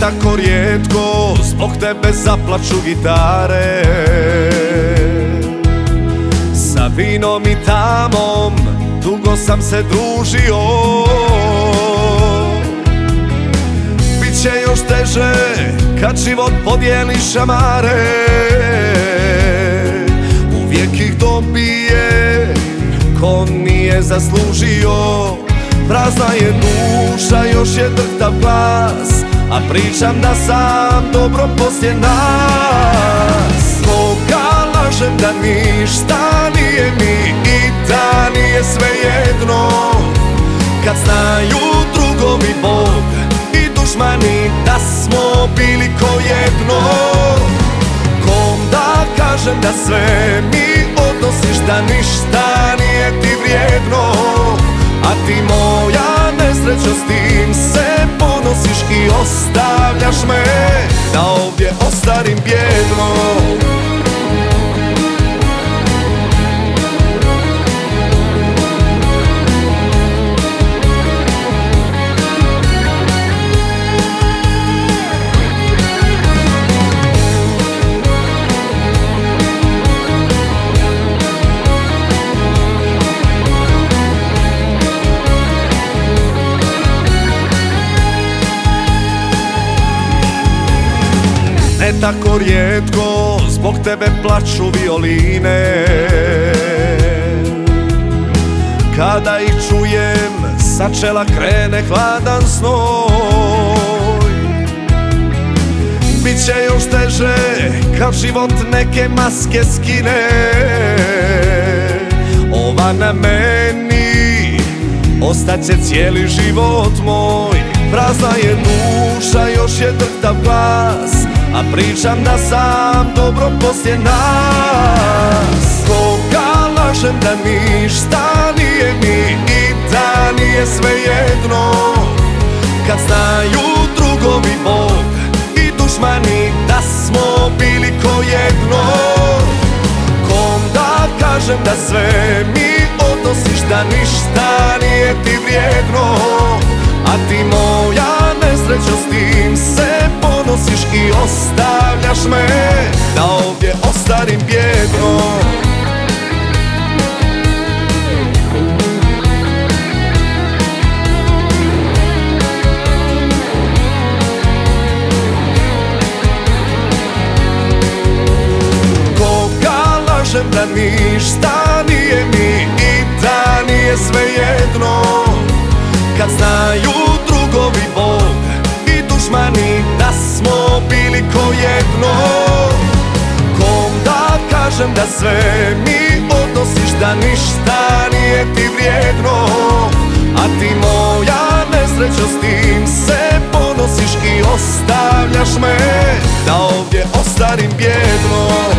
Tako rijetko zbog tebe zaplaču gitare. Sa vinom i tamom dugo sam se družio. Biće još teže kad život podijeli šamare. Uvijek ih dobije ko nije zaslužio. Prazna je duša, još je drhtav glas A pričam da sam dobro poslije nas. Koga lažem da ništa nije mi I da nije sve jedno Kad znaju drugovi Bog i dušmani Da smo bili ko jedno Kom da kažem da sve mi odnosiš Da ništa nije ti vrijedno. A ti moja nesrećo ostavljaš me Da ovdje ostarim bjedno Ne tako rijetko zbog tebe plaču violine. Kada ih čujem sa čela krene hladan snoj. Biće još teže kad život neke maske skine. Ova na meni ostaće cijeli život moj. Prazna je duša, još je drhtav glas A pričam da sam dobro poslije nas. Koga lažem da ništa nije mi I da nije sve jedno Kad znaju drugovi Bog i dušmani Da smo bili ko jedno Kom da kažem da sve mi odnosiš Da ništa nije ti vrijedno. A ti moja nesrećo s tim se me smo bili ko jedno Kom da kažem da sve mi odnosiš da ništa nije ti vrijedno. A ti moja nesrećo s tim se ponosiš i ostavljaš me Da ovdje ostarim bjedno.